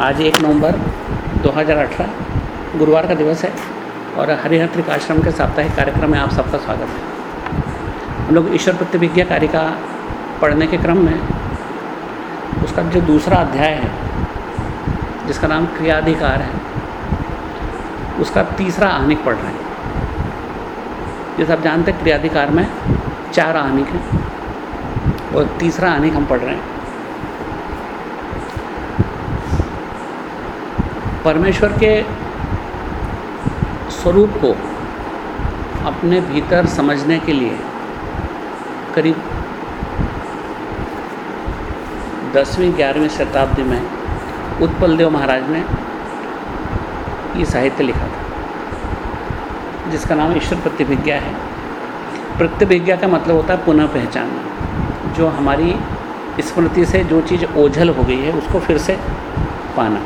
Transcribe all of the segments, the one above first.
आज एक नवंबर 2018 गुरुवार का दिवस है और हरिहर त्रिकाश्रम के साप्ताहिक कार्यक्रम में आप सबका स्वागत है। हम लोग ईश्वर प्रतिविज्ञा कारिका पढ़ने के क्रम में उसका जो दूसरा अध्याय है, जिसका नाम क्रियाधिकार है, उसका तीसरा आहनिक पढ़ रहे हैं। जैसे आप जानते हैं, क्रियाधिकार में चार आहनिक हैं और तीसरा आहनिक हम पढ़ रहे हैं। परमेश्वर के स्वरूप को अपने भीतर समझने के लिए करीब दसवीं, ग्यारहवीं शताब्दी में उत्पल देव महाराज ने ये साहित्य लिखा था, जिसका नाम ईश्वर प्रतिभिज्ञा है। प्रतिभिज्ञा का मतलब होता है पुनः पहचानना जो हमारी स्मृति से जो चीज़ ओझल हो गई है, उसको फिर से पाना।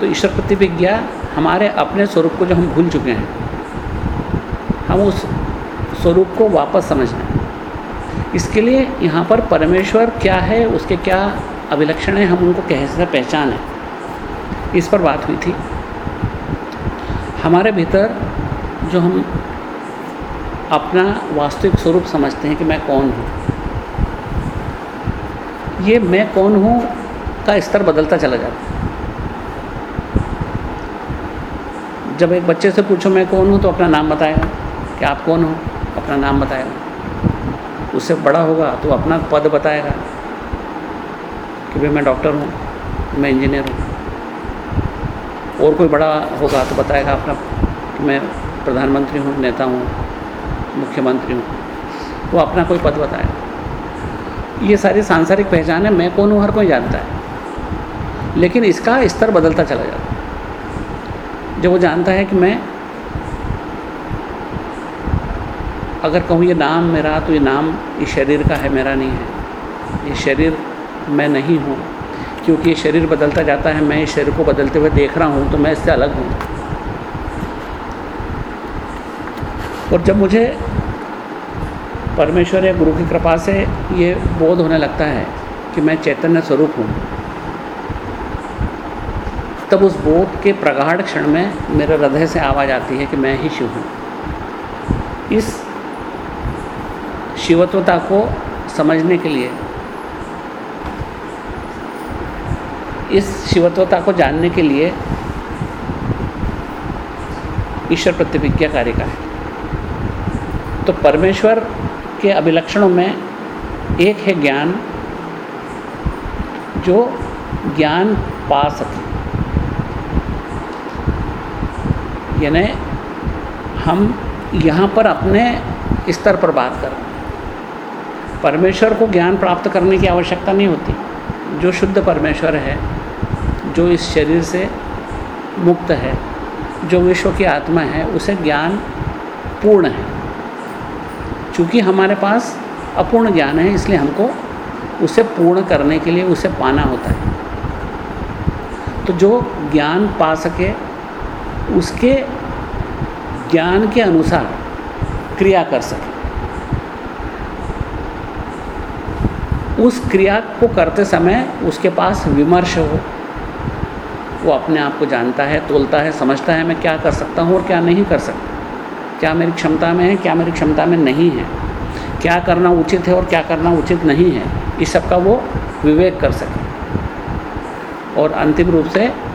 तो ईश्वर प्रतिभिज्ञा हमारे अपने स्वरूप को जो हम भूल चुके हैं, हम उस स्वरूप को वापस समझना है। इसके लिए यहाँ पर परमेश्वर क्या है, उसके क्या अभिलक्षण है, हम उनको कैसे पहचान है इस पर बात हुई थी। हमारे भीतर जो हम अपना वास्तविक स्वरूप समझते हैं कि मैं कौन हूँ, ये मैं कौन हूँ का स्तर बदलता चला जाता है। जब एक बच्चे से पूछो, मैं कौन हूँ? तो अपना नाम बताएगा कि आप कौन हो? अपना नाम बताएगा। उससे बड़ा होगा तो अपना पद बताएगा कि भाई मैं डॉक्टर हूँ, मैं इंजीनियर हूँ। और कोई बड़ा होगा तो बताएगा अपना कि मैं प्रधानमंत्री हूँ, नेता हूँ, मुख्यमंत्री हूँ। वो अपना कोई पद बताएगा। ये सारी सांसारिक पहचान है, मैं कौन हूँ हर कोई जानता है। लेकिन इसका स्तर बदलता चला जाता है। जब वो जानता है कि मैं अगर कहूँ ये नाम मेरा तो ये नाम इस शरीर का है, मेरा नहीं है। ये शरीर मैं नहीं हूँ, क्योंकि ये शरीर बदलता जाता है। मैं इस शरीर को बदलते हुए देख रहा हूँ तो मैं इससे अलग हूँ। और जब मुझे परमेश्वर या गुरु की कृपा से ये बोध होने लगता है कि मैं चैतन्य स्वरूप हूँ तब उस बोध के प्रगाढ़ क्षण में मेरे हृदय से आवाज़ आती है कि मैं ही शिव हूँ। इस शिवत्वता को समझने के लिए, इस शिवत्वता को जानने के लिए ईश्वर प्रतिभिज्ञा कार्य का है। तो परमेश्वर के अभिलक्षणों में एक है ज्ञान, जो ज्ञान पा सके। यानी हम यहाँ पर अपने स्तर पर बात कर परमेश्वर को ज्ञान प्राप्त करने की आवश्यकता नहीं होती। जो शुद्ध परमेश्वर है, जो इस शरीर से मुक्त है, जो विश्व की आत्मा है, उसे ज्ञान पूर्ण है। चूँकि हमारे पास अपूर्ण ज्ञान है, इसलिए हमको उसे पूर्ण करने के लिए उसे पाना होता है। तो जो ज्ञान पा सके उसके ज्ञान के अनुसार क्रिया कर सके। उस क्रिया को करते समय उसके पास विमर्श हो। वो अपने आप को जानता है, तोलता है, समझता है, मैं क्या कर सकता हूँ और क्या नहीं कर सकता। क्या मेरी क्षमता में है, क्या मेरी क्षमता में नहीं है? क्या करना उचित है और क्या करना उचित नहीं है? इस सब का वो विवेक कर सके। और अंतिम रूप से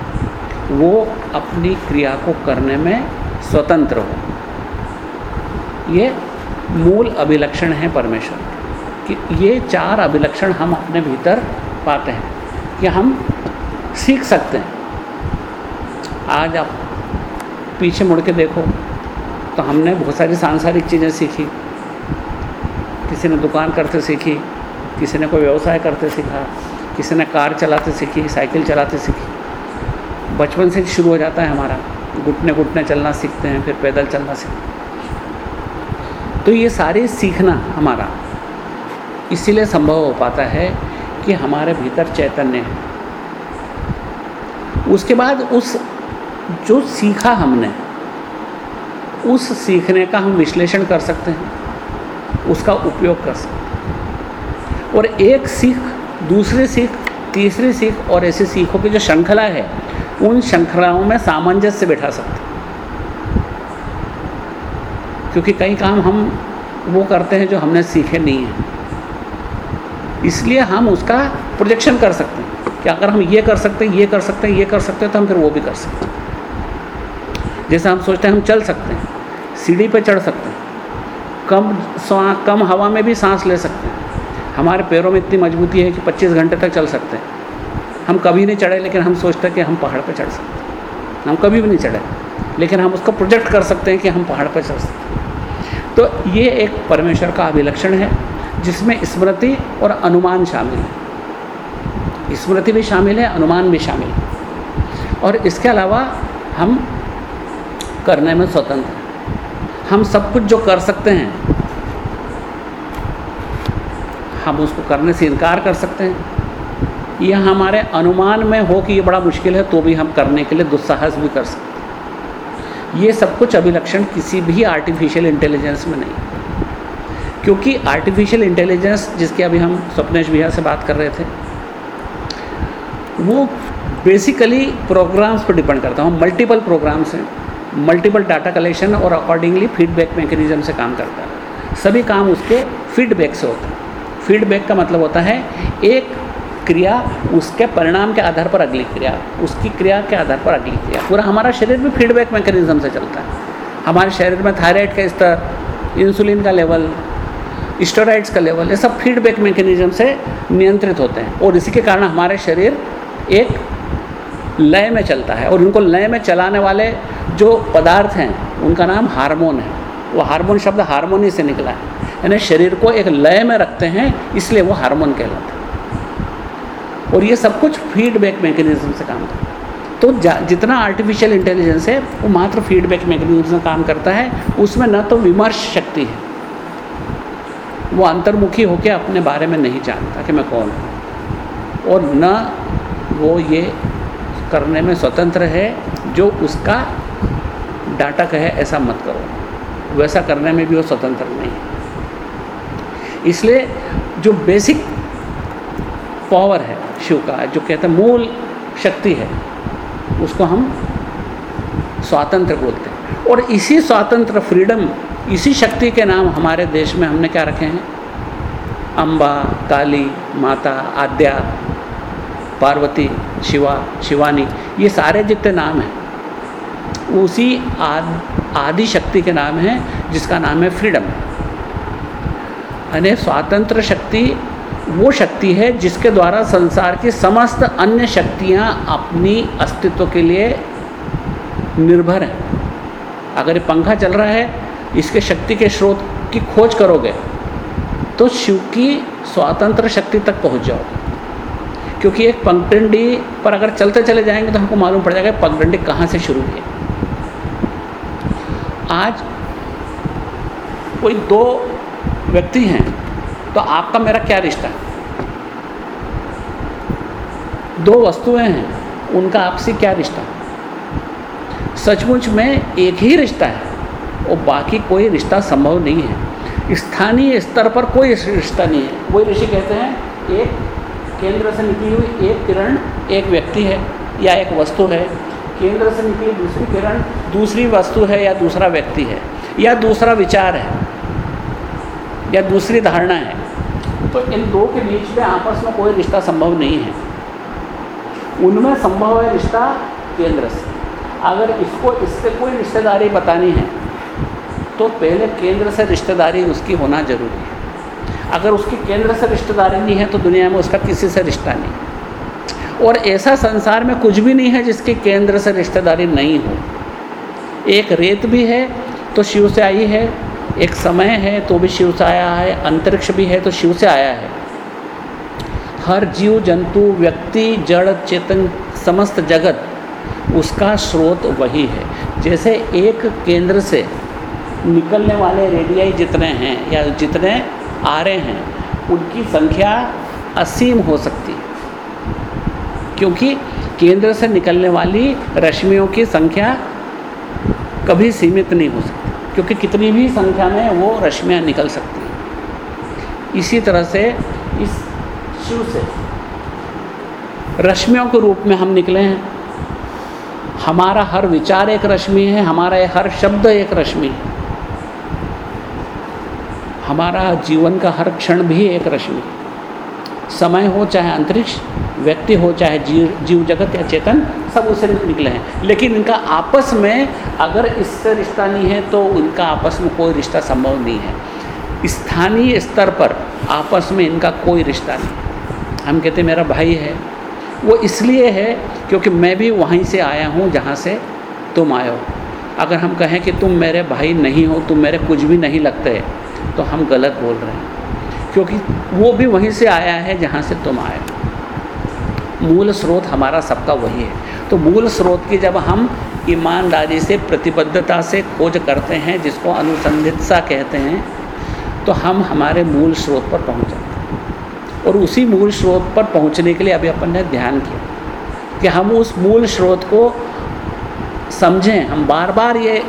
वो अपनी क्रिया को करने में स्वतंत्र हो। ये मूल अभिलक्षण है परमेश्वर कि। ये चार अभिलक्षण हम अपने भीतर पाते हैं। कि हम सीख सकते हैं। आज आप पीछे मुड़ के देखो तो हमने बहुत सारी सांसारिक चीज़ें सीखी। किसी ने दुकान करते सीखी, किसी ने कोई व्यवसाय करते सीखा, किसी ने कार चलाते सीखी, साइकिल चलाते सीखी। बचपन से शुरू हो जाता है हमारा। घुटने घुटने चलना सीखते हैं, फिर पैदल चलना सीखते हैं। तो ये सारे सीखना हमारा। इसीलिए संभव हो पाता है कि हमारे भीतर चैतन्य है। उसके बाद उस, जो सीखा हमने, उस सीखने का हम विश्लेषण कर सकते हैं। उसका उपयोग कर सकते हैं। और एक सीख, दूसरी सीख, तीसरी सीख और ऐसी सीखों की जो श्रृंखला है उन श्रृंखलाओं में सामंजस्य बैठा सकते। क्योंकि कई काम हम वो करते हैं जो हमने सीखे नहीं हैं। इसलिए हम उसका प्रोजेक्शन कर सकते हैं कि अगर हम ये कर सकते हैं, ये कर सकते हैं, ये कर सकते हैं तो हम फिर वो भी कर सकते हैं। जैसे हम सोचते हैं हम चल सकते हैं, सीढ़ी पे चढ़ सकते हैं, कम कम हवा में भी सांस ले सकते हैं। हमारे पैरों में इतनी मजबूती है कि 25 घंटे तक चल सकते हैं। हम कभी नहीं चढ़े, लेकिन हम सोचते हैं कि हम पहाड़ पर चढ़ सकते हैं। हम कभी भी नहीं चढ़े, लेकिन हम उसको प्रोजेक्ट कर सकते हैं कि हम पहाड़ पर चढ़ सकते हैं। तो ये एक परमेश्वर का अभिलक्षण है, जिसमें स्मृति और अनुमान शामिल है। स्मृति भी शामिल है, अनुमान भी शामिल है। और इसके अलावा हम करने में स्वतंत्र हम सब कुछ जो कर सकते हैं, हम उसको करने से इनकार कर सकते हैं। यह हमारे अनुमान में हो कि ये बड़ा मुश्किल है तो भी हम करने के लिए दुस्साहस भी कर सकते हैं। ये सब कुछ अभिलक्षण किसी भी आर्टिफिशियल इंटेलिजेंस में नहीं। क्योंकि आर्टिफिशियल इंटेलिजेंस जिसके अभी हम स्वप्नेश भैया से बात कर रहे थे, वो बेसिकली प्रोग्राम्स पर डिपेंड करता हूँ। मल्टीपल प्रोग्राम्स हैं मल्टीपल डाटा कलेक्शन और अकॉर्डिंगली फीडबैक मैकेनिज्म से काम करता है। सभी काम उसके फीडबैक से होते हैं। फीडबैक का मतलब होता है, एक क्रिया उसके परिणाम के आधार पर अगली क्रिया, उसकी क्रिया के आधार पर अगली क्रिया। पूरा हमारा शरीर भी फीडबैक मैकेनिज्म से चलता है। हमारे शरीर में थायराइड का स्तर इंसुलिन का लेवल स्टोराइड्स का लेवल ये सब फीडबैक मैकेनिज्म से नियंत्रित होते हैं। और इसी के कारण हमारे शरीर एक लय में चलता है। और उनको लय में चलाने वाले जो पदार्थ हैं, उनका नाम हार्मोन है। वो हार्मोन शब्द हारमोनी से निकला है। यानी शरीर को एक लय में रखते हैं, इसलिए वो हार्मोन कहलाते हैं। और ये सब कुछ फीडबैक मैकेनिज्म से काम करता है। तो जितना आर्टिफिशियल इंटेलिजेंस है, वो मात्र फीडबैक मैकेनिज्म से काम करता है। उसमें न तो विमर्श शक्ति है। वो अंतर्मुखी होकर अपने बारे में नहीं जानता कि मैं कौन हूँ। और न वो ये करने में स्वतंत्र है, जो उसका डाटा कहे, ऐसा मत करो। वैसा करने में भी वो स्वतंत्र नहीं है। इसलिए जो बेसिक पावर है शिव का जो कहते हैं मूल शक्ति है उसको हम स्वातंत्र बोलते हैं। और इसी स्वातंत्र फ्रीडम इसी शक्ति के नाम हमारे देश में हमने क्या रखे हैं? अम्बा काली माता आद्या पार्वती शिवा शिवानी ये सारे जितने नाम हैं उसी आद, आदि शक्ति के नाम हैं जिसका नाम है फ्रीडम यानी स्वातंत्र शक्ति वो शक्ति है जिसके द्वारा संसार की समस्त अन्य शक्तियाँ अपनी अस्तित्व के लिए निर्भर हैं। अगर ये पंखा चल रहा है, इसके शक्ति के स्रोत की खोज करोगे तो शिव की स्वतंत्र शक्ति तक पहुँच जाओगे। क्योंकि एक पगडंडी पर अगर चलते चले जाएँगे तो हमको मालूम पड़ जाएगा पगडंडी कहाँ से शुरू हुई आज कोई दो व्यक्ति हैं तो आपका मेरा क्या रिश्ता है? दो वस्तुएँ हैं, उनका आपसे क्या रिश्ता सचमुच में एक ही रिश्ता है, और बाकी कोई रिश्ता संभव नहीं है। स्थानीय स्तर पर कोई रिश्ता नहीं है। वही ऋषि कहते हैं, एक केंद्र से निकली हुई एक किरण एक व्यक्ति है, या एक वस्तु है। केंद्र से निकली दूसरी किरण दूसरी वस्तु है, या दूसरा व्यक्ति है, या दूसरा विचार है, या दूसरी धारणा है। तो इन दो के बीच में आपस में कोई रिश्ता संभव नहीं है। उनमें संभव है रिश्ता केंद्र से। अगर इसको इससे कोई रिश्तेदारी बतानी है तो पहले केंद्र से रिश्तेदारी उसकी होना ज़रूरी है। अगर उसकी केंद्र से रिश्तेदारी नहीं है तो दुनिया में उसका किसी से रिश्ता नहीं और ऐसा संसार में कुछ भी नहीं है जिसकी केंद्र से रिश्तेदारी नहीं हो। एक रेत भी है तो शिव से आई है एक समय है तो भी शिव से आया है, अंतरिक्ष भी है तो शिव से आया है। हर जीव, जंतु, व्यक्ति, जड़, चेतन, समस्त जगत, उसका स्रोत वही है। जैसे एक केंद्र से निकलने वाले रेडियाई जितने हैं, या जितने आ रहे हैं, उनकी संख्या असीम हो सकती क्योंकि केंद्र से निकलने वाली रश्मियों की संख्या कभी सीमित नहीं हो सकती। क्योंकि कितनी भी संख्या में वो रश्मियाँ निकल सकती हैं। इसी तरह से इस शिव से रश्मियों के रूप में हम निकले हैं। हमारा हर विचार एक रश्मि है, हमारा हर शब्द एक रश्मि है। हमारा जीवन का हर क्षण भी एक रश्मि समय हो चाहे अंतरिक्ष, व्यक्ति हो चाहे जीव जीव जगत या चेतन, सब उससे निकले हैं। लेकिन इनका आपस में अगर इससे रिश्ता नहीं है तो इनका आपस में कोई रिश्ता संभव नहीं है। स्थानीय स्तर पर आपस में इनका कोई रिश्ता नहीं। हम कहते मेरा भाई है। वो इसलिए है क्योंकि मैं भी वहीं से आया हूँ, जहाँ से तुम आए हो। अगर हम कहें कि तुम मेरे भाई नहीं हो, तुम मेरे कुछ भी नहीं लगते तो हम गलत बोल रहे हैं। क्योंकि वो भी वहीं से आया है जहाँ से तुम आए मूल स्रोत हमारा सबका वही है। तो मूल स्रोत की जब हम ईमानदारी से, प्रतिबद्धता से खोज करते हैं, जिसको अनुसंधित्सा कहते हैं तो हम हमारे मूल स्रोत पर पहुँच जाते हैं। और उसी मूल स्रोत पर पहुँचने के लिए अभी अपन ने ध्यान किया कि हम उस मूल स्रोत को समझें। हम बार बार ये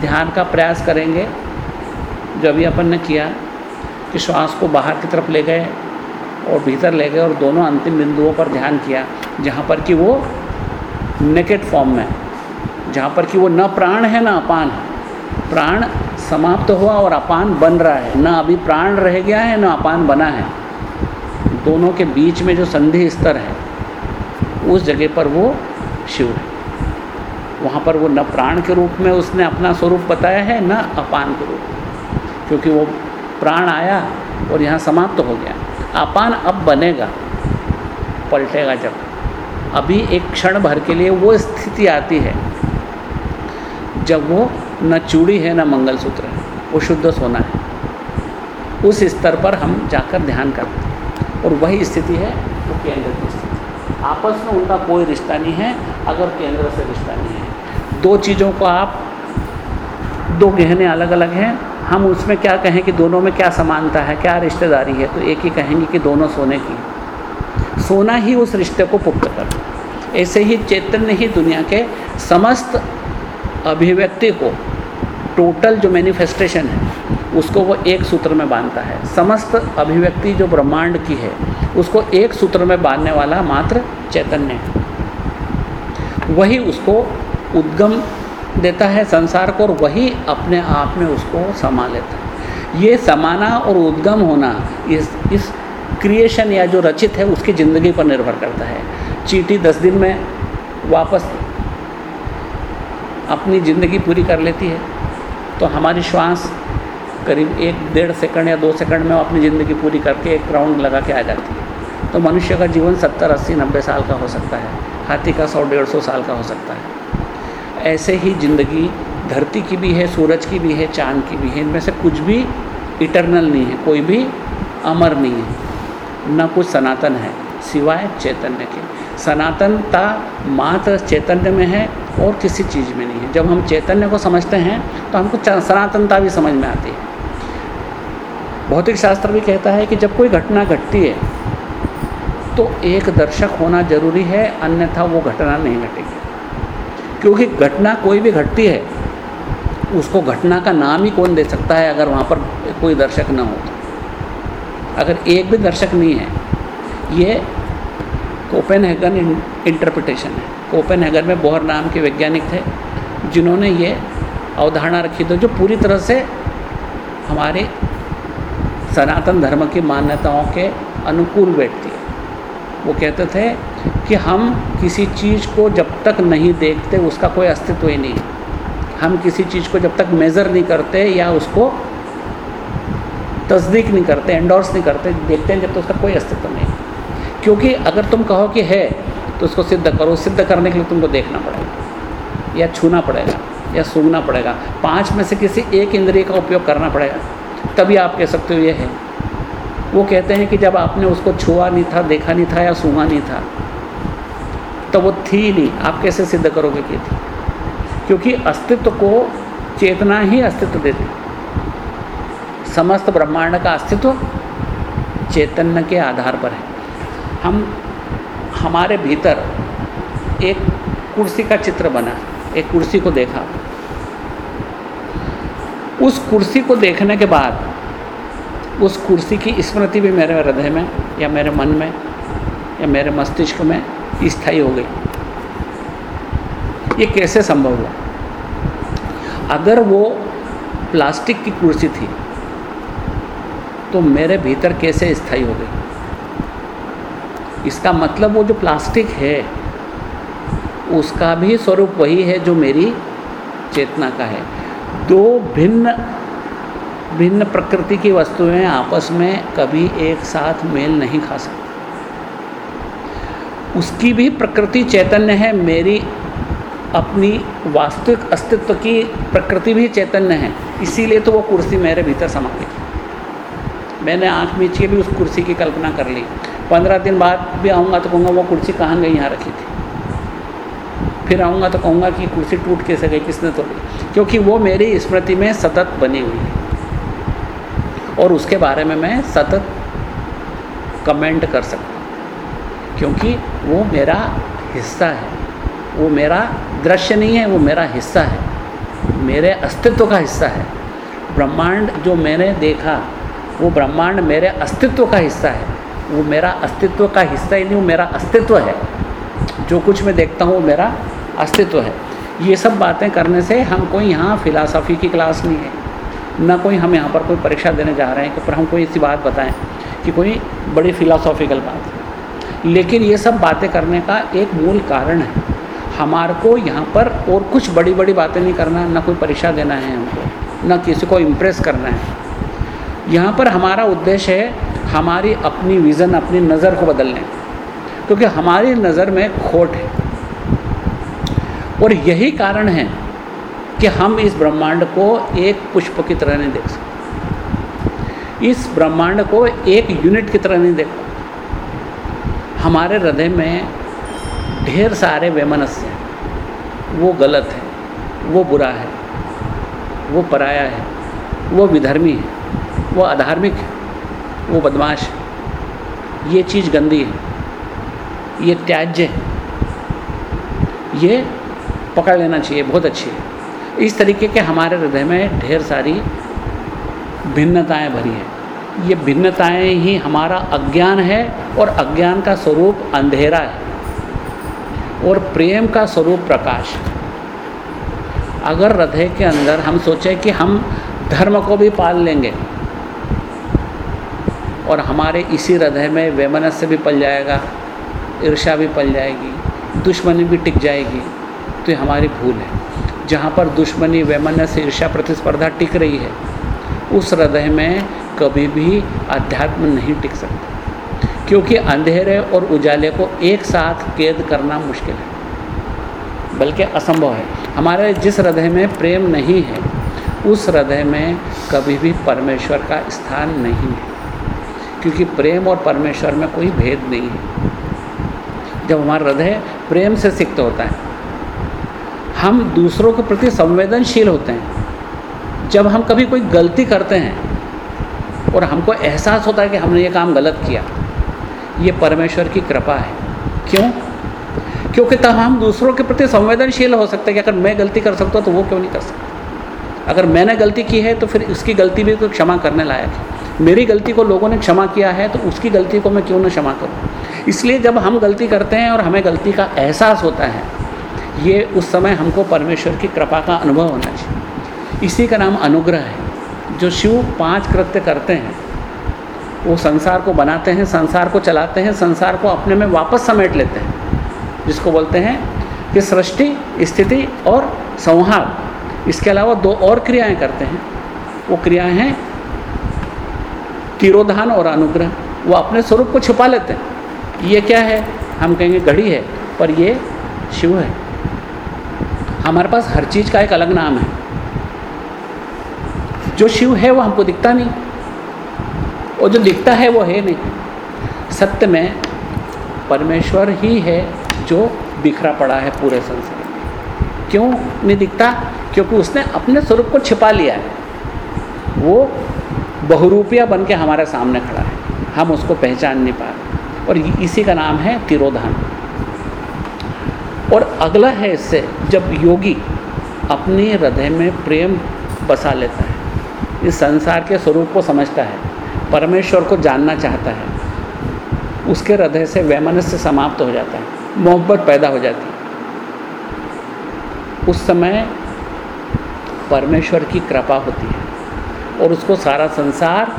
ध्यान का प्रयास करेंगे, जो अभी अपन ने किया। कि श्वास को बाहर की तरफ़ ले गए और भीतर ले गए और दोनों अंतिम बिंदुओं पर ध्यान किया, जहाँ पर कि वो नेकेट फॉर्म में, जहाँ पर कि वो न प्राण है, न अपान है। प्राण समाप्त हुआ और अपान बन रहा है। न अभी प्राण रह गया है, न अपान बना है। दोनों के बीच में जो संधि स्तर है, उस जगह पर वो शिव है। वहाँ पर वो न प्राण के रूप में उसने अपना स्वरूप बताया है, न अपान के रूप क्योंकि वो प्राण आया और यहाँ समाप्त तो हो गया। अपान अब बनेगा, पलटेगा जब। अभी एक क्षण भर के लिए वो स्थिति आती है, जब वो न चूड़ी है, न मंगलसूत्र है, वो शुद्ध सोना है। उस स्तर पर हम जाकर ध्यान करते हैं और वही स्थिति है वो केंद्र की स्थिति। आपस में उनका कोई रिश्ता नहीं है, अगर केंद्र से रिश्ता नहीं है। दो चीज़ों को आप, दो गहने अलग अलग हैं हम उसमें क्या कहें कि दोनों में क्या समानता है, क्या रिश्तेदारी है तो एक ही कहेंगे कि दोनों सोने की सोना ही उस रिश्ते को पुख्त कर ऐसे ही चैतन्य ही दुनिया के समस्त अभिव्यक्ति को टोटल जो मैनिफेस्टेशन है, उसको वो एक सूत्र में बांधता है। समस्त अभिव्यक्ति जो ब्रह्मांड की है, उसको एक सूत्र में बांधने वाला मात्र चैतन्य है। वही उसको उद्गम देता है संसार को और वही अपने आप में उसको समा लेता है। ये समाना और उद्गम होना, इस इस क्रिएशन या जो रचित है, उसकी ज़िंदगी पर निर्भर करता है। चीटी दस दिन में वापस अपनी ज़िंदगी पूरी कर लेती है तो हमारी श्वास करीब एक डेढ़ सेकंड या दो सेकंड में अपनी ज़िंदगी पूरी करके एक राउंड लगा के आ जाती है। तो मनुष्य का जीवन सत्तर, अस्सी, नब्बे साल का हो सकता है, हाथी का सौ, डेढ़ सौ साल का हो सकता है। ऐसे ही ज़िंदगी धरती की भी है, सूरज की भी है, चाँद की भी है, इनमें से कुछ भी इटरनल नहीं है, कोई भी अमर नहीं है, न कुछ सनातन है, सिवाय चैतन्य के। सनातनता मात्र चैतन्य में है और किसी चीज़ में नहीं है। जब हम चैतन्य को समझते हैं तो हमको सनातनता भी समझ में आती है। भौतिक शास्त्र भी कहता है कि जब कोई घटना घटती है तो एक दर्शक होना ज़रूरी है, अन्यथा वो घटना नहीं घटेगी। क्योंकि घटना कोई भी घटती है, उसको घटना का नाम ही कौन दे सकता है अगर वहाँ पर कोई दर्शक ना हो? अगर एक भी दर्शक नहीं है, ये कोपेन हैगन इंटरप्रिटेशन है। कोपेन हैगन में बोहर नाम के वैज्ञानिक थे, जिन्होंने ये अवधारणा रखी थी, जो पूरी तरह से हमारे सनातन धर्म की मान्यताओं के अनुकूल बैठती वो कहते थे कि हम किसी चीज़ को जब तक नहीं देखते, उसका कोई अस्तित्व ही नहीं। हम किसी चीज़ को जब तक मेज़र नहीं करते या उसको तस्दीक नहीं करते एंडोर्स नहीं करते, देखते हैं जब तक तो उसका कोई अस्तित्व नहीं। क्योंकि अगर तुम कहो कि है तो उसको सिद्ध करो। सिद्ध करने के लिए तुमको देखना पड़ेगा, या छूना पड़ेगा, या सूंघना पड़ेगा। पाँच में से किसी एक इंद्रिय का उपयोग करना पड़ेगा, तभी आप कह सकते हो ये है। वो कहते हैं कि जब आपने उसको छुआ नहीं था, देखा नहीं था या सूंघा नहीं था तो वो थी नहीं। आप कैसे सिद्ध करोगे कि थी? क्योंकि अस्तित्व को चेतना ही अस्तित्व देती समस्त ब्रह्मांड का अस्तित्व चैतन्य के आधार पर है। हम, हमारे भीतर एक कुर्सी का चित्र बना, एक कुर्सी को देखा। उस कुर्सी को देखने के बाद उस कुर्सी की स्मृति भी मेरे हृदय में, या मेरे मन में, या मेरे मस्तिष्क में स्थायी हो गई। ये कैसे संभव हुआ? अगर वो प्लास्टिक की कुर्सी थी तो मेरे भीतर कैसे स्थायी हो गई? इसका मतलब वो जो प्लास्टिक है, उसका भी स्वरूप वही है जो मेरी चेतना का है। दो भिन्न भिन्न प्रकृति की वस्तुएँ आपस में कभी एक साथ मेल नहीं खा सकती। उसकी भी प्रकृति चैतन्य है, मेरी अपनी वास्तविक अस्तित्व की प्रकृति भी चैतन्य है, इसीलिए तो वो कुर्सी मेरे भीतर समा गई मैंने आँख मीच के भी उस कुर्सी की कल्पना कर ली। पंद्रह दिन बाद भी आऊँगा तो कहूँगा, वो कुर्सी कहाँ गई, यहाँ रखी थी? फिर आऊँगा तो कहूँगा कि कुर्सी टूट कैसे गई, किसने तोड़ी क्योंकि वो मेरी स्मृति में सतत बनी हुई है। और उसके बारे में मैं सतत कमेंट कर सकता हूँ। क्योंकि वो मेरा हिस्सा है। वो मेरा दृश्य नहीं है, वो मेरा हिस्सा है। मेरे अस्तित्व का हिस्सा है। ब्रह्मांड जो मैंने देखा, वो ब्रह्मांड मेरे अस्तित्व का हिस्सा है। वो मेरा अस्तित्व का हिस्सा ही नहीं, वो मेरा अस्तित्व है। जो कुछ मैं देखता हूँ, वो मेरा अस्तित्व है। ये सब बातें करने से हम कोई यहाँ फिलासफ़ी की क्लास नहीं है। ना कोई हम यहाँ पर कोई परीक्षा देने जा रहे हैं कि पर हम कोई ऐसी बात बताएँ कि कोई बड़ी फिलासॉफिकल बात। लेकिन ये सब बातें करने का एक मूल कारण है। हमारे को यहाँ पर और कुछ बड़ी बड़ी बातें नहीं करना है ना कोई परीक्षा देना है हमको, ना किसी को इम्प्रेस करना है। यहाँ पर हमारा उद्देश्य है हमारी अपनी विज़न अपनी नज़र को बदलने। क्योंकि हमारी नज़र में खोट है। और यही कारण है कि हम इस ब्रह्मांड को एक पुष्प की तरह नहीं देख सकते। इस ब्रह्मांड को एक यूनिट की तरह नहीं देख हमारे हृदय में ढेर सारे वैमनस्य हैं। वो गलत है, वो बुरा है, वो पराया है, वो विधर्मी है, वो अधार्मिक है, वो बदमाश है। ये चीज़ गंदी है, ये त्याज्य है। ये पकड़ लेना चाहिए, बहुत अच्छी है। इस तरीके के हमारे हृदय में ढेर सारी भिन्नताएँ भरी हैं। ये भिन्नताएँ ही हमारा अज्ञान है और अज्ञान का स्वरूप अंधेरा है और प्रेम का स्वरूप प्रकाश। अगर हृदय के अंदर हम सोचें कि हम धर्म को भी पाल लेंगे और हमारे इसी हृदय में वैमनस्य भी पल जाएगा ईर्षा भी पल जाएगी, दुश्मनी भी टिक जाएगी तो ये हमारी भूल है। जहाँ पर दुश्मनी, वैमनस्य ईर्षा प्रतिस्पर्धा टिक रही है, उस हृदय में कभी भी अध्यात्म नहीं टिक सकता। क्योंकि अंधेरे और उजाले को एक साथ कैद करना मुश्किल है, बल्कि असंभव है। हमारे जिस हृदय में प्रेम नहीं है, उस हृदय में कभी भी परमेश्वर का स्थान नहीं है। क्योंकि प्रेम और परमेश्वर में कोई भेद नहीं है। जब हमारा हृदय प्रेम से सिक्त होता है हम दूसरों के प्रति संवेदनशील होते हैं। जब हम कभी कोई गलती करते हैं और हमको एहसास होता है कि हमने ये काम गलत किया, ये परमेश्वर की कृपा है। क्यों? क्योंकि तब हम दूसरों के प्रति संवेदनशील हो सकते हैं कि अगर मैं गलती कर सकता तो वो क्यों नहीं कर सकता? अगर मैंने गलती की है तो फिर उसकी गलती भी कोई क्षमा करने लायक है। मेरी गलती को लोगों ने क्षमा किया है तो उसकी गलती को मैं क्यों ना क्षमा करूँ? इसलिए जब हम गलती करते हैं और हमें गलती का एहसास होता है ये उस समय हमको परमेश्वर की कृपा का अनुभव होना चाहिए। इसी का नाम अनुग्रह है। जो शिव पाँच कृत्य करते हैं, वो संसार को बनाते हैं, संसार को चलाते हैं, संसार को अपने में वापस समेट लेते हैं, जिसको बोलते हैं कि सृष्टि, स्थिति और संहार। इसके अलावा दो और क्रियाएँ करते हैं। वो क्रियाएँ हैं तिरोधान और अनुग्रह। वो अपने स्वरूप को छुपा लेते हैं। ये क्या है? हम कहेंगे घड़ी है, पर ये शिव है। हमारे पास हर चीज़ का एक अलग नाम है। जो शिव है, वो हमको दिखता नहीं। और जो दिखता है, वो है नहीं। सत्य में परमेश्वर ही है जो बिखरा पड़ा है पूरे संसार में। क्यों नहीं दिखता? क्योंकि उसने अपने स्वरूप को छिपा लिया है। वो बहुरूपिया बन के हमारे सामने खड़ा है। हम उसको पहचान नहीं पा रहे। और इसी का नाम है तिरोधान। और अगला है इससे, जब योगी अपने हृदय में प्रेम बसा लेता है, इस संसार के स्वरूप को समझता है, परमेश्वर को जानना चाहता है, उसके हृदय से वैमनस्य समाप्त हो जाता है, मोहब्बत पैदा हो जाती है। उस समय परमेश्वर की कृपा होती है और उसको सारा संसार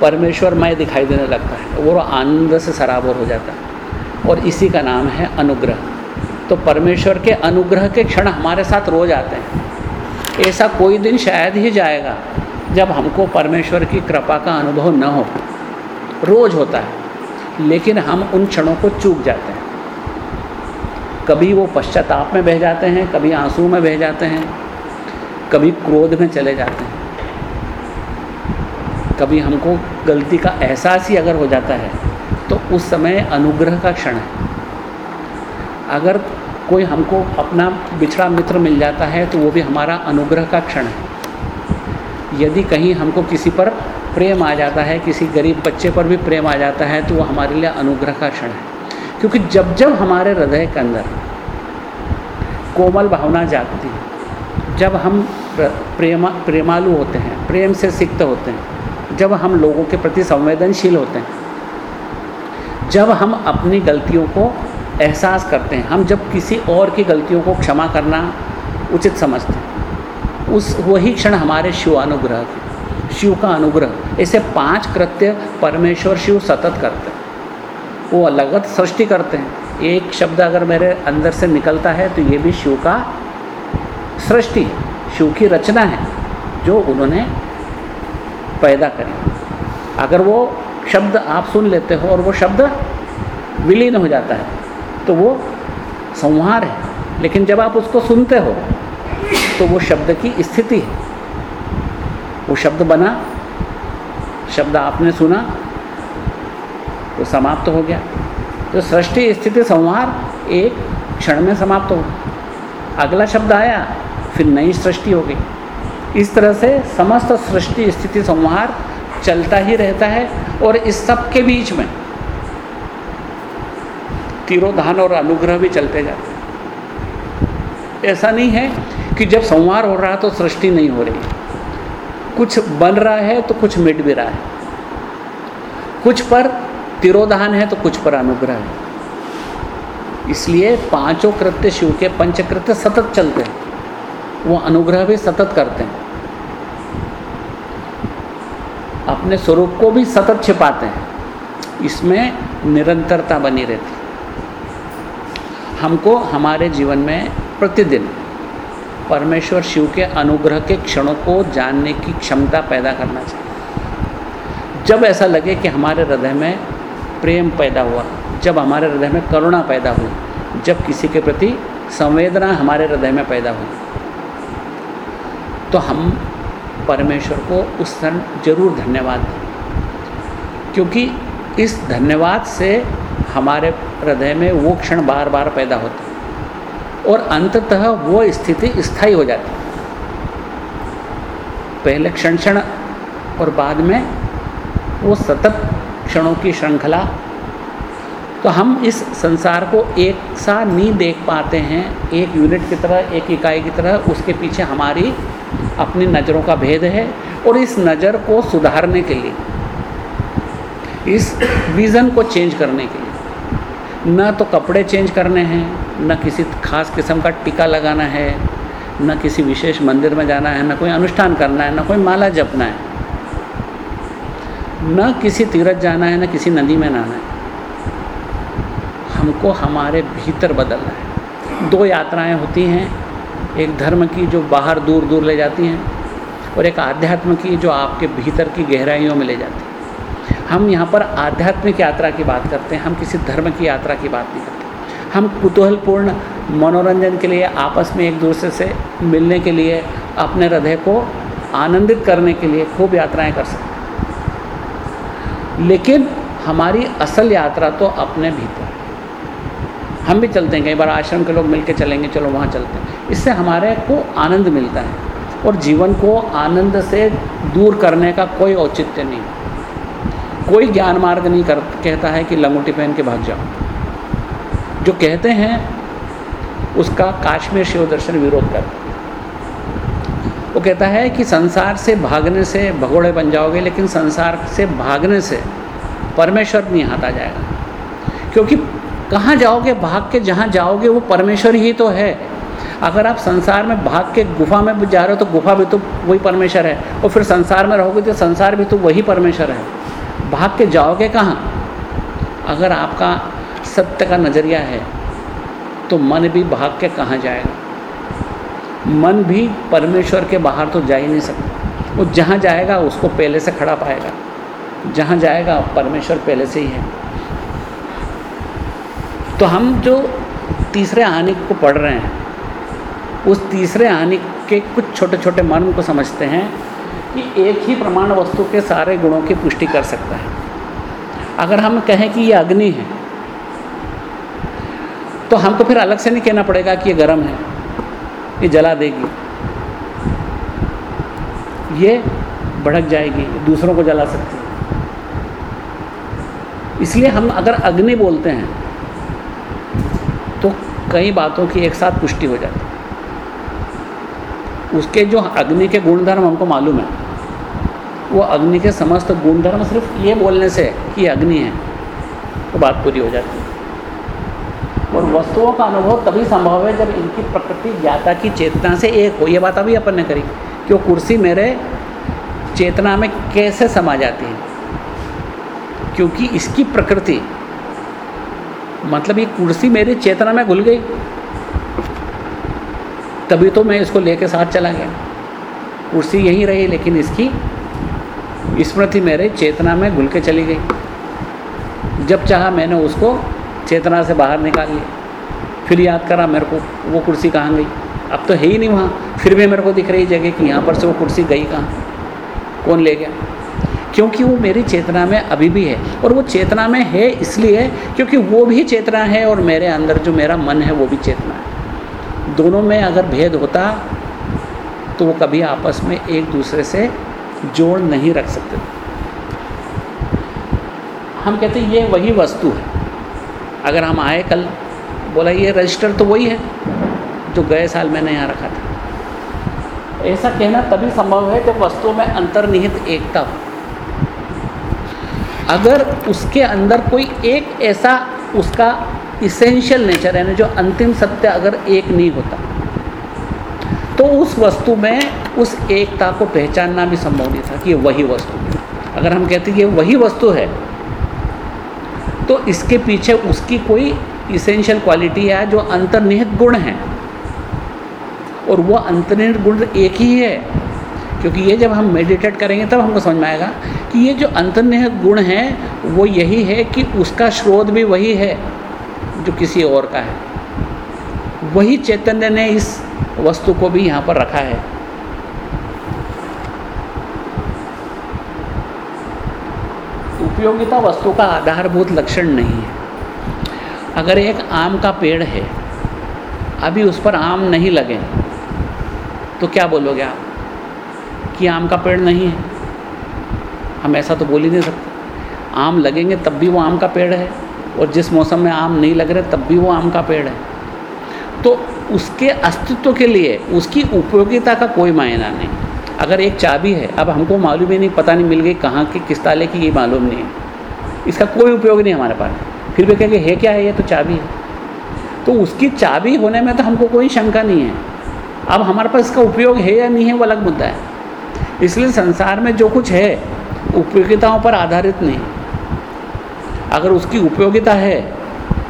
परमेश्वरमय दिखाई देने लगता है, वो आनंद से सराबर हो जाता है और इसी का नाम है अनुग्रह। तो परमेश्वर के अनुग्रह के क्षण हमारे साथ रोज आते हैं। ऐसा कोई दिन शायद ही जाएगा जब हमको परमेश्वर की कृपा का अनुभव न हो। रोज होता है, लेकिन हम उन क्षणों को चूक जाते हैं। कभी वो पश्चाताप में बह जाते हैं, कभी आँसू में बह जाते हैं, कभी क्रोध में चले जाते हैं। कभी हमको गलती का एहसास ही अगर हो जाता है तो उस समय अनुग्रह का क्षण है। अगर कोई हमको अपना बिछड़ा मित्र मिल जाता है तो वो भी हमारा अनुग्रह का क्षण है। यदि कहीं हमको किसी पर प्रेम आ जाता है, किसी गरीब बच्चे पर भी प्रेम आ जाता है तो वो हमारे लिए अनुग्रह का क्षण है। क्योंकि जब जब हमारे हृदय के अंदर कोमल भावना जागती है, जब हम प्रेमा, प्रेमालु होते हैं, प्रेम से सिक्त होते हैं, जब हम लोगों के प्रति संवेदनशील होते हैं, जब हम अपनी गलतियों को एहसास करते हैं। हम जब किसी और की गलतियों को क्षमा करना उचित समझते हैं। उस, वही क्षण हमारे शिव अनुग्रह शिव का अनुग्रह। ऐसे पाँच कृत्य परमेश्वर शिव सतत करते हैं। वो अलगत सृष्टि करते हैं। एक शब्द अगर मेरे अंदर से निकलता है तो ये भी शिव का सृष्टि शिव की रचना है, जो उन्होंने पैदा करी। अगर वो शब्द आप सुन लेते हो और वो शब्द विलीन हो जाता है तो वो संहार है। लेकिन जब आप उसको सुनते हो तो वो शब्द की स्थिति है। वो शब्द बना, शब्द आपने सुना तो समाप्त हो गया। तो सृष्टि, स्थिति, संहार, एक क्षण में समाप्त हो अगला शब्द आया, फिर नई सृष्टि हो गई। इस तरह से समस्त सृष्टि, स्थिति, संहार चलता ही रहता है और इस सब के बीच में तिरोधान और अनुग्रह भी चलते जाते हैं। ऐसा नहीं है कि जब संहार हो रहा तो सृष्टि नहीं हो रही। कुछ बन रहा है तो कुछ मिट भी रहा है। कुछ पर तिरोधान है तो कुछ पर अनुग्रह है। इसलिए पाँचों कृत्य शिव के पंचकृत्य सतत चलते हैं। वो अनुग्रह भी सतत करते हैं। अपने स्वरूप को भी सतत छिपाते हैं। इसमें निरंतरता बनी रहती हमको हमारे जीवन में प्रतिदिन परमेश्वर शिव के अनुग्रह के क्षणों को जानने की क्षमता पैदा करना चाहिए। जब ऐसा लगे कि हमारे हृदय में प्रेम पैदा हुआ, जब हमारे हृदय में करुणा पैदा हुई, जब किसी के प्रति संवेदना हमारे हृदय में पैदा हुई तो हम परमेश्वर को उस क्षण ज़रूर धन्यवाद दें। क्योंकि इस धन्यवाद से हमारे हृदय में वो क्षण बार बार पैदा होते और अंततः वो स्थिति स्थायी हो जाती है। पहले क्षण क्षण और बाद में वो सतत क्षणों की श्रृंखला। तो हम इस संसार को एक सा नहीं देख पाते हैं। एक यूनिट की तरह, एक इकाई की तरह, उसके पीछे हमारी अपनी नज़रों का भेद है और इस नज़र को सुधारने के लिए, इस विज़न को चेंज करने के लिए। न तो कपड़े चेंज करने हैं, न किसी खास किस्म का टीका लगाना है, न किसी विशेष मंदिर में जाना है, न कोई अनुष्ठान करना है, न कोई माला जपना है, न किसी तीरथ जाना है, न किसी नदी में नहाना है। हमको हमारे भीतर बदलना है। दो यात्राएँ होती हैं, एक धर्म की जो बाहर दूर दूर ले जाती हैं, और एक आध्यात्म की जो आपके भीतर की गहराइयों में ले जाती है। हम यहाँ पर आध्यात्मिक यात्रा की बात करते हैं, हम किसी धर्म की यात्रा की बात नहीं करते। हम कुतूहलपूर्ण मनोरंजन के लिए, आपस में एक दूसरे से मिलने के लिए, अपने हृदय को आनंदित करने के लिए खूब यात्राएँ कर सकते हैं। लेकिन हमारी असल यात्रा तो अपने भीतर हम भी चलते हैं, कई बार आश्रम के लोग मिलके चलेंगे, चलो वहाँ चलते हैं। इससे हमारे को आनंद मिलता है और जीवन को आनंद से दूर करने का कोई औचित्य नहीं कोई ज्ञान मार्ग नहीं कर, कहता है कि लंगोटी पहन के भाग जाओ। जो कहते हैं, उसका काश्मीर शिव दर्शन विरोध कर। वो कहता है कि संसार से भागने से भगोड़े बन जाओगे, लेकिन संसार से भागने से परमेश्वर नहीं हाथ आ जाएगा। क्योंकि कहाँ जाओगे? भाग के जहाँ जाओगे, वो परमेश्वर ही तो है। अगर आप संसार में भाग के गुफा में जा रहे हो तो गुफा भी तो वही परमेश्वर है। और फिर संसार में रहोगे तो संसार भी तो वही परमेश्वर है। भाग के जाओगे कहाँ? अगर आपका सत्य का नज़रिया है तो मन भी भाग के कहाँ जाएगा? मन भी परमेश्वर के बाहर तो जा ही नहीं सकता। वो जहाँ जाएगा, उसको पहले से खड़ा पाएगा। जहाँ जाएगा, परमेश्वर पहले से ही है। तो हम जो तीसरे आनिक को पढ़ रहे हैं, उस तीसरे आनिक के कुछ छोटे छोटे मर्म को समझते हैं। कि एक ही प्रमाण वस्तु के सारे गुणों की पुष्टि कर सकता है। अगर हम कहें कि ये अग्नि है तो हमको फिर अलग से नहीं कहना पड़ेगा कि ये गर्म है, ये जला देगी। ये भड़क जाएगी, दूसरों को जला सकती है। इसलिए हम अगर अग्नि बोलते हैं तो कई बातों की एक साथ पुष्टि हो जाती है। उसके जो अग्नि के गुणधर्म हमको मालूम है, वो अग्नि के समस्त गुणधर्म सिर्फ़ ये बोलने से कि अग्नि है तो बात पूरी हो जाती है। और वस्तुओं का अनुभव तभी संभव है जब इनकी प्रकृति ज्ञाता की चेतना से एक हो। ये बात अभी अपन ने करी कि वो कुर्सी मेरे चेतना में कैसे समा जाती है। क्योंकि इसकी प्रकृति मतलब ये कुर्सी मेरी चेतना में घुल गई। तभी तो मैं इसको लेके साथ चला गया। कुर्सी यहीं रही, लेकिन इसकी स्मृति मेरे चेतना में घुल के चली गई। जब चाहा मैंने उसको चेतना से बाहर निकाल लिया। फिर याद करा मेरे को, वो कुर्सी कहाँ गई? अब तो है ही नहीं वहाँ। फिर भी मेरे को दिख रही जगह कि यहाँ पर से वो कुर्सी गई कहाँ? कौन ले गया? क्योंकि वो मेरी चेतना में अभी भी है, और वो चेतना में है इसलिए क्योंकि वो भी चेतना है, और मेरे अंदर जो मेरा मन है, वो भी चेतना है। दोनों में अगर भेद होता तो वो कभी आपस में एक दूसरे से जोड़ नहीं रख सकते। हम कहते हैं, ये वही वस्तु है। अगर हम आए कल, बोला, ये रजिस्टर तो वही है जो गए साल मैंने यहाँ रखा था। ऐसा कहना तभी संभव है जब वस्तुओं में अंतर्निहित एकता हो। अगर उसके अंदर कोई एक ऐसा उसका इसेंशियल नेचर यानी जो अंतिम सत्य अगर एक नहीं होता तो उस वस्तु में उस एकता को पहचानना भी संभव नहीं था कि ये वही वस्तु है। अगर हम कहते हैं ये वही वस्तु है तो इसके पीछे उसकी कोई इसेंशियल क्वालिटी है जो अंतर्निहित गुण है। और वो अंतर्निहित गुण एक ही है, क्योंकि ये जब हम मेडिटेट करेंगे तब हमको समझ में आएगा कि ये जो अंतर्निहित गुण है, वो यही है कि उसका स्रोत भी वही है। जो किसी और का है। वही चैतन्य ने इस वस्तु को भी यहाँ पर रखा है। उपयोगिता वस्तु का आधारभूत लक्षण नहीं है। अगर एक आम का पेड़ है, अभी उस पर आम नहीं लगे तो क्या बोलोगे आप कि आम का पेड़ नहीं है? हम ऐसा तो बोल ही नहीं सकते। आम लगेंगे तब भी वो आम का पेड़ है। और जिस मौसम में आम नहीं लग रहे, तब भी वो आम का पेड़ है। तो उसके अस्तित्व के लिए, उसकी उपयोगिता का कोई मायना नहीं। अगर एक चाबी है, अब हमको मालूम ही नहीं, पता नहीं मिल गई कहाँ की, किस ताले की, ये मालूम नहीं है। इसका कोई उपयोग नहीं हमारे पास। फिर भी कहेंगे, है, क्या है? ये तो चाबी है। तो उसकी चाबी होने में तो हमको कोई शंका नहीं है। अब हमारे पास इसका उपयोग है या नहीं है, वो अलग मुद्दा है। इसलिए संसार में जो कुछ है, उपयोगिताओं पर आधारित नहीं। अगर उसकी उपयोगिता है,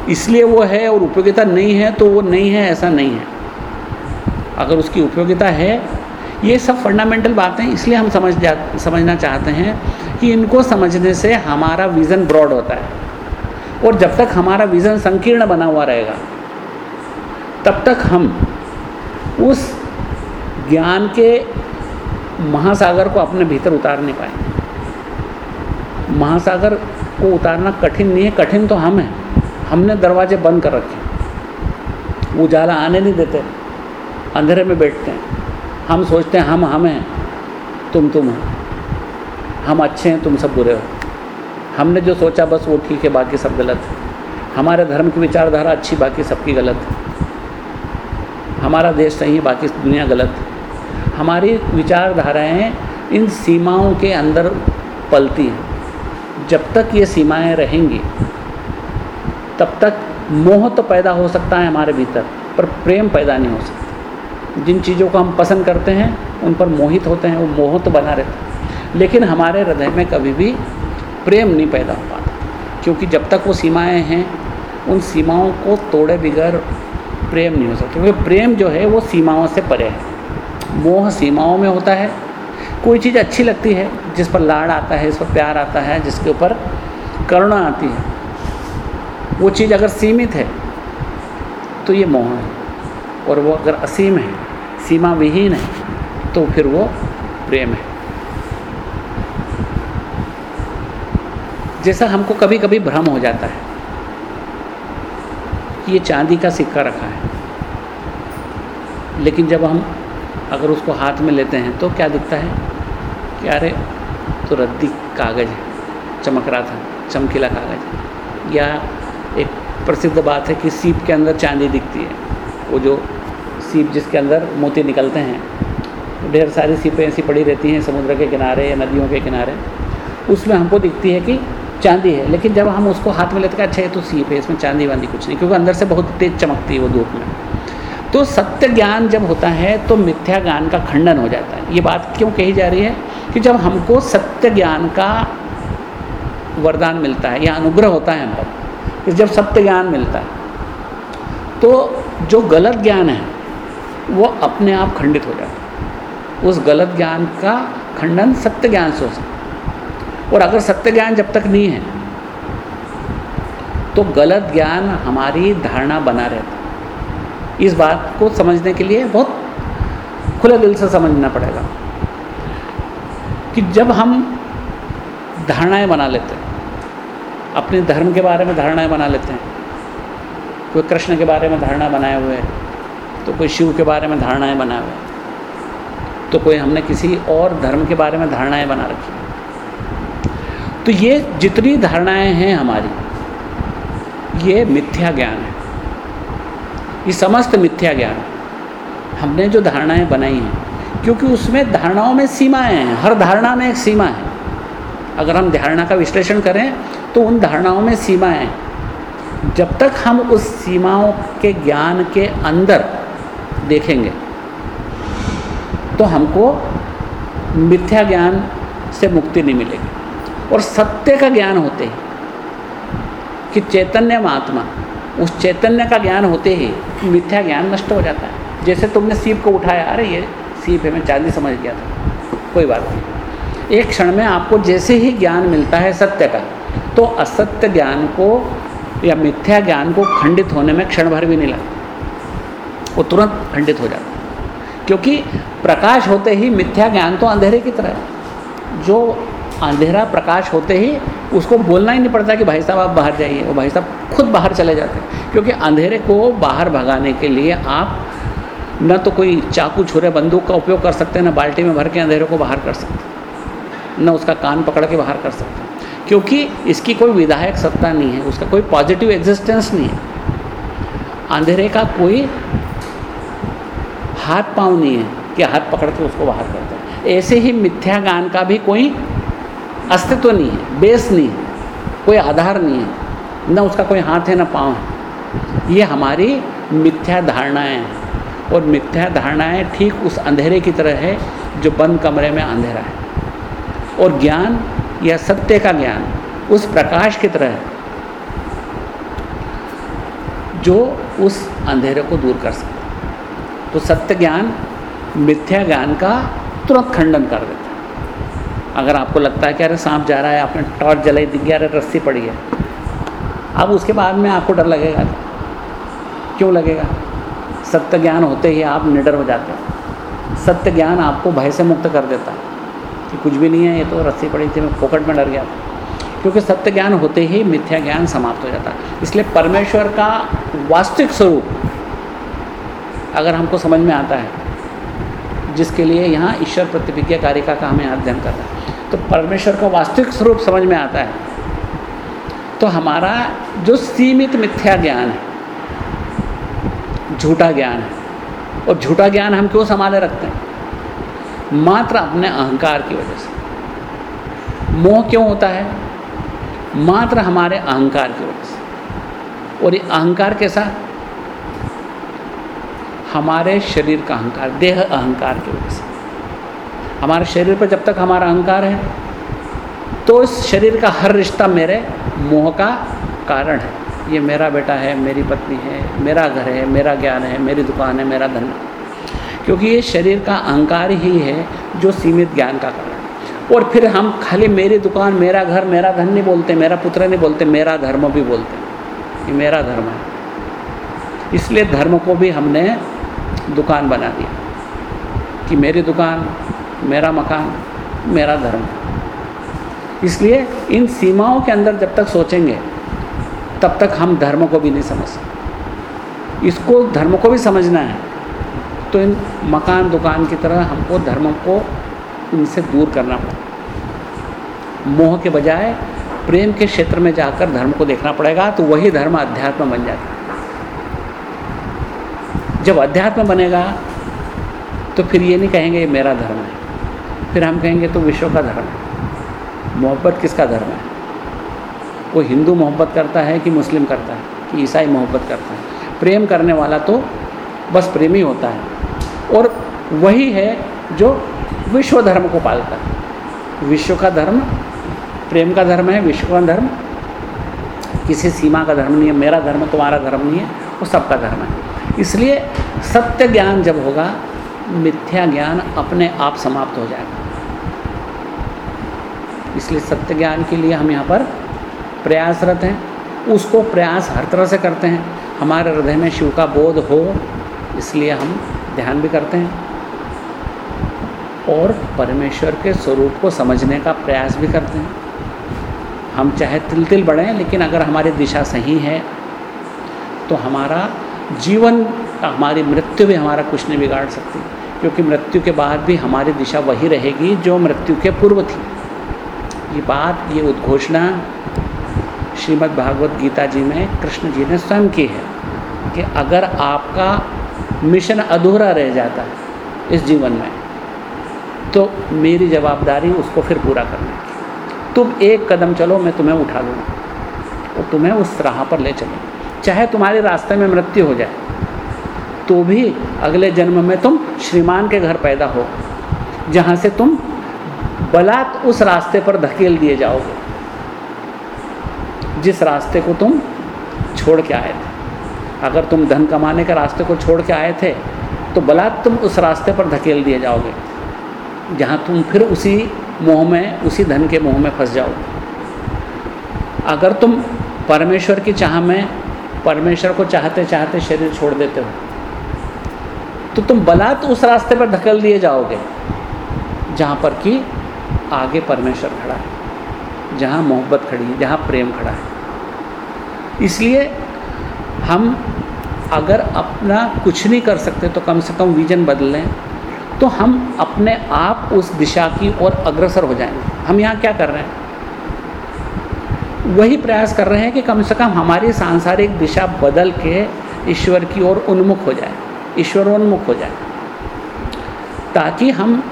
इसलिए वो है और उपयोगिता नहीं है तो वो नहीं है, ऐसा नहीं है। अगर उसकी उपयोगिता है, ये सब फंडामेंटल बातें, इसलिए हम समझ जा, समझना चाहते हैं कि इनको समझने से हमारा विज़न ब्रॉड होता है। और जब तक हमारा विज़न संकीर्ण बना हुआ रहेगा, तब तक हम उस ज्ञान के महासागर को अपने भीतर उतार नहीं पाएँगे। महासागर को उतारना कठिन नहीं है, कठिन तो हम हैं। हमने दरवाजे बंद कर रखे उजाला आने नहीं देते। अंधेरे में बैठते हैं। हम सोचते हैं, हम हम हैं। तुम तुम हो। हम अच्छे हैं, तुम सब बुरे हो। हमने जो सोचा, बस वो ठीक है, बाकी सब गलत है। हमारे धर्म की विचारधारा अच्छी, बाकी सबकी गलत है। हमारा देश सही है, बाकी दुनिया गलत है। हमारी विचारधाराएँ इन सीमाओं के अंदर पलती हैं। जब तक ये सीमाएँ रहेंगी, तब तक मोह तो पैदा हो सकता है हमारे भीतर, पर प्रेम पैदा नहीं हो सकता। जिन चीज़ों को हम पसंद करते हैं, उन पर मोहित होते हैं, वो मोह तो बना रहता है। लेकिन हमारे हृदय में कभी भी प्रेम नहीं पैदा हो पाता, क्योंकि जब तक वो सीमाएँ हैं, उन सीमाओं को तोड़े बिगैर प्रेम नहीं हो सकता। क्योंकि प्रेम जो है, वो सीमाओं से परे है। मोह सीमाओं में होता है कोई चीज़ अच्छी लगती है, जिस पर लाड़ आता है जिस पर प्यार आता है, जिसके ऊपर करुणा आती है, वो चीज़ अगर सीमित है तो ये मोह है। और वो अगर असीम है सीमा विहीन है तो फिर वो प्रेम है। जैसा हमको कभी कभी भ्रम हो जाता है कि ये चांदी का सिक्का रखा है। लेकिन जब हम अगर उसको हाथ में लेते हैं तो क्या दिखता है? अरे तो रद्दी कागज़ है, चमक रहा था, चमकीला कागज़। या एक प्रसिद्ध बात है कि सीप के अंदर चांदी दिखती है। वो जो सीप जिसके अंदर मोती निकलते हैं, ढेर सारी सीपें ऐसी पड़ी रहती हैं समुद्र के किनारे या नदियों के किनारे। उसमें हमको दिखती है कि चांदी है, लेकिन जब हम उसको हाथ में लेते हैं अच्छा ये तो सीप है, इसमें चांदी वांदी कुछ नहीं, क्योंकि अंदर से बहुत तेज चमकती है वो धूप में। तो सत्य ज्ञान जब होता है तो मिथ्या ज्ञान का खंडन हो जाता है। ये बात क्यों कही जा रही है? कि जब हमको सत्य ज्ञान का वरदान मिलता है, या अनुग्रह होता है हम पर, कि जब सत्य ज्ञान मिलता है तो जो गलत ज्ञान है, वो अपने आप खंडित हो जाता है। उस गलत ज्ञान का खंडन सत्य ज्ञान से हो सकता और अगर सत्य ज्ञान जब तक नहीं है तो गलत ज्ञान हमारी धारणा बना रहता है। इस बात को समझने के लिए बहुत खुले दिल से समझना पड़ेगा। कि जब हम धारणाएँ बना लेते हैं, अपने धर्म के बारे में धारणाएँ बना लेते हैं, कोई कृष्ण के बारे में धारणा बनाए हुए है तो कोई शिव के बारे में धारणाएँ बनाए हुए तो कोई हमने किसी और धर्म के बारे में धारणाएँ बना रखी तो ये जितनी धारणाएँ हैं हमारी, ये मिथ्या ज्ञान है। ये समस्त मिथ्या ज्ञान हमने जो धारणाएँ बनाई हैं क्योंकि उसमें धारणाओं में सीमाएँ हैं, हर धारणा में एक सीमा है। अगर हम धारणा का विश्लेषण करें तो उन धारणाओं में सीमाएँ हैं। जब तक हम उस सीमाओं के ज्ञान के अंदर देखेंगे तो हमको मिथ्या ज्ञान से मुक्ति नहीं मिलेगी। और सत्य का ज्ञान होते ही, कि चैतन्य महात्मा उस चैतन्य का ज्ञान होते ही मिथ्या ज्ञान नष्ट हो जाता है। जैसे तुमने सीप को उठाया, अरे ये सीप है मैं चांदी समझ गया था। कोई बात नहीं। एक क्षण में आपको जैसे ही ज्ञान मिलता है सत्य का तो असत्य ज्ञान को या मिथ्या ज्ञान को खंडित होने में क्षण भर भी नहीं लगता। वो तुरंत खंडित हो जाता क्योंकि प्रकाश होते ही मिथ्या ज्ञान तो अंधेरे की तरह जो अंधेरा प्रकाश होते ही उसको बोलना ही नहीं पड़ता कि भाई साहब आप बाहर जाइए, वो भाई साहब खुद बाहर चले जाते हैं। क्योंकि अंधेरे को बाहर भगाने के लिए आप न तो कोई चाकू छुरे बंदूक का उपयोग कर सकते हैं न बाल्टी में भर के अंधेरे को बाहर कर सकते, न उसका कान पकड़ के बाहर कर सकते। क्योंकि इसकी कोई विधायक सत्ता नहीं है, उसका कोई पॉजिटिव एग्जिस्टेंस नहीं है। अंधेरे का कोई हाथ पाँव नहीं है कि हाथ पकड़ के उसको बाहर करते हैं ऐसे ही मिथ्या गान का भी कोई अस्तित्व नहीं है बेस नहीं है, कोई आधार नहीं है, न उसका कोई हाथ है, न पाँव है। ये हमारी मिथ्या धारणाएँ हैं। और मिथ्या धारणाएँ ठीक उस अंधेरे की तरह है, जो बंद कमरे में अंधेरा है। और ज्ञान, या सत्य का ज्ञान, उस प्रकाश की तरह है, जो उस अंधेरे को दूर कर सकता तो सत्य ज्ञान, मिथ्या ज्ञान का तुरंत खंडन कर देता है। अगर आपको लगता है कि अरे सांप जा रहा है, आपने टॉर्च जलाई, दिख गया, अरे रस्सी पड़ी है। अब उसके बाद में आपको डर लगेगा। क्यों लगेगा? सत्य ज्ञान होते ही आप निडर हो जाते हैं। सत्य ज्ञान आपको भय से मुक्त कर देता है। कि कुछ भी नहीं है, ये तो रस्सी पड़ी थी, मैं फोकट में डर गया क्योंकि सत्य ज्ञान होते ही मिथ्या ज्ञान समाप्त हो जाता है। इसलिए परमेश्वर का वास्तविक स्वरूप अगर हमको समझ में आता है, जिसके लिए यहाँ ईश्वर प्रतिभिज्ञा कारिका का हमें अध्ययन करना है तो परमेश्वर का वास्तविक स्वरूप समझ में आता है। तो हमारा जो सीमित मिथ्या ज्ञान है झूठा ज्ञान है। और झूठा ज्ञान हम क्यों संभाले रखते हैं? मात्र अपने अहंकार की वजह से। मोह क्यों होता है? मात्र हमारे अहंकार की वजह से। और ये अहंकार कैसा हमारे शरीर का अहंकार, देह अहंकार की वजह से। हमारे शरीर पर जब तक हमारा अहंकार है तो इस शरीर का हर रिश्ता मेरे मोह का कारण है। ये मेरा बेटा है, मेरी पत्नी है, मेरा घर है, मेरा ज्ञान है, मेरी दुकान है, मेरा धन क्योंकि ये शरीर का अहंकार ही है जो सीमित ज्ञान का कारण और फिर हम खाली मेरी दुकान, मेरा घर, मेरा धन नहीं बोलते, मेरा पुत्र नहीं बोलते, मेरा धर्म भी बोलते ये मेरा धर्म है। इसलिए धर्म को भी हमने दुकान बना दिया कि मेरी दुकान, मेरा मकान, मेरा धर्म। इसलिए इन सीमाओं के अंदर जब तक सोचेंगे तब तक हम धर्म को भी नहीं समझ सकते। इसको धर्म को भी समझना है तो इन मकान दुकान की तरह हमको धर्म को इनसे दूर करना पड़ेगा। मोह के बजाय प्रेम के क्षेत्र में जाकर धर्म को देखना पड़ेगा तो वही धर्म अध्यात्म बन जाता है। जब अध्यात्म बनेगा तो फिर ये नहीं कहेंगे ये मेरा धर्म है। फिर हम कहेंगे तो विश्व का धर्म है। मोहब्बत किसका धर्म है? वो हिंदू मोहब्बत करता है कि मुस्लिम करता है, कि ईसाई मोहब्बत करता है। प्रेम करने वाला तो बस प्रेमी होता है। और वही है जो विश्व धर्म को पालता है। विश्व का धर्म, प्रेम का धर्म है, विश्व का धर्म। किसी सीमा का धर्म नहीं है, मेरा धर्म, तुम्हारा धर्म नहीं है, वो सबका धर्म है। इसलिए सत्य ज्ञान जब होगा, मिथ्या ज्ञान अपने आप समाप्त हो जाएगा। इसलिए सत्य ज्ञान के लिए हम यहाँ पर प्रयासरत हैं, उसको प्रयास हर तरह से करते हैं। हमारे हृदय में शिव का बोध हो, इसलिए हम ध्यान भी करते हैं। और परमेश्वर के स्वरूप को समझने का प्रयास भी करते हैं। हम चाहे तिल तिल बढ़ें, लेकिन अगर हमारी दिशा सही है तो हमारा जीवन, हमारी मृत्यु भी हमारा कुछ नहीं बिगाड़ सकती, क्योंकि मृत्यु के बाद भी हमारी दिशा वही रहेगी जो मृत्यु के पूर्व थी। ये बात, ये उद्घोषणा श्रीमद् भागवत गीता जी में कृष्ण जी ने स्वयं की है कि अगर आपका मिशन अधूरा रह जाता है इस जीवन में तो मेरी जवाबदारी उसको फिर पूरा करने की तुम एक कदम चलो, मैं तुम्हें उठा लूँगा और तुम्हें उस राह पर ले चलूँगा। चाहे तुम्हारे रास्ते में मृत्यु हो जाए तो भी अगले जन्म में तुम श्रीमान के घर पैदा हो, जहाँ से तुम बलात् उस रास्ते पर धकेल दिए जाओगे। जिस रास्ते को तुम छोड़ के आए थे। अगर तुम धन कमाने के रास्ते को छोड़ के आए थे तो बलात् तुम उस रास्ते पर धकेल दिए जाओगे, जहाँ तुम फिर उसी मोह में, उसी धन के मोह में फंस जाओगे। अगर तुम परमेश्वर की चाह में, परमेश्वर को चाहते चाहते शरीर छोड़ देते हो तो तुम बलात् उस रास्ते पर धकेल दिए जाओगे, जहाँ पर कि आगे परमेश्वर खड़ा है, जहाँ मोहब्बत खड़ी है, जहाँ प्रेम खड़ा है। इसलिए हम अगर अपना कुछ नहीं कर सकते तो कम से कम विजन बदल लें तो हम अपने आप उस दिशा की ओर अग्रसर हो जाएँगे। हम यहाँ क्या कर रहे हैं? वही प्रयास कर रहे हैं कि कम से कम हमारी सांसारिक दिशा बदल के ईश्वर की ओर उन्मुख हो जाए, ईश्वरोन्मुख हो जाए, ताकि हम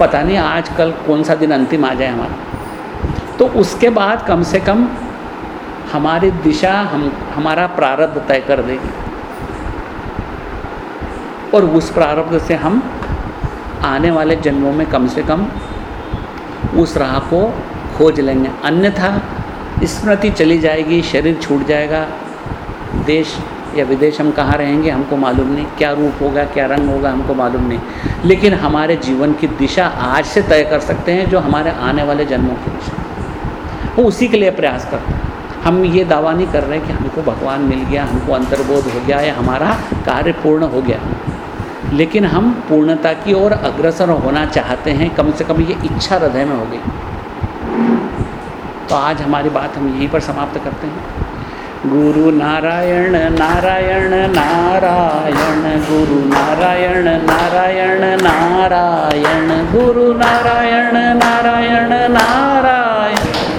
पता नहीं आज कल कौन सा दिन अंतिम आ जाए हमारा। तो उसके बाद कम से कम हमारी दिशा हम, हमारा प्रारब्ध तय कर देगी। और उस प्रारब्ध से हम आने वाले जन्मों में कम से कम उस राह को खोज लेंगे। अन्यथा स्मृति चली जाएगी, शरीर छूट जाएगा। देश या विदेश हम कहाँ रहेंगे, हमको मालूम नहीं। क्या रूप होगा, क्या रंग होगा, हमको मालूम नहीं। लेकिन हमारे जीवन की दिशा आज से तय कर सकते हैं, जो हमारे आने वाले जन्मों की दिशा। वो उसी के लिए प्रयास करते हैं। हम ये दावा नहीं कर रहे कि हमको भगवान मिल गया, हमको अंतर्बोध हो गया, या हमारा कार्य पूर्ण हो गया। लेकिन हम पूर्णता की ओर अग्रसर होना चाहते हैं, कम से कम ये इच्छा हृदय में हो गई। तो आज हमारी बात हम यहीं पर समाप्त करते हैं। गुरु नारायण नारायण नारायण, गुरु नारायण नारायण नारायण, गुरु नारायण नारायण नारायण।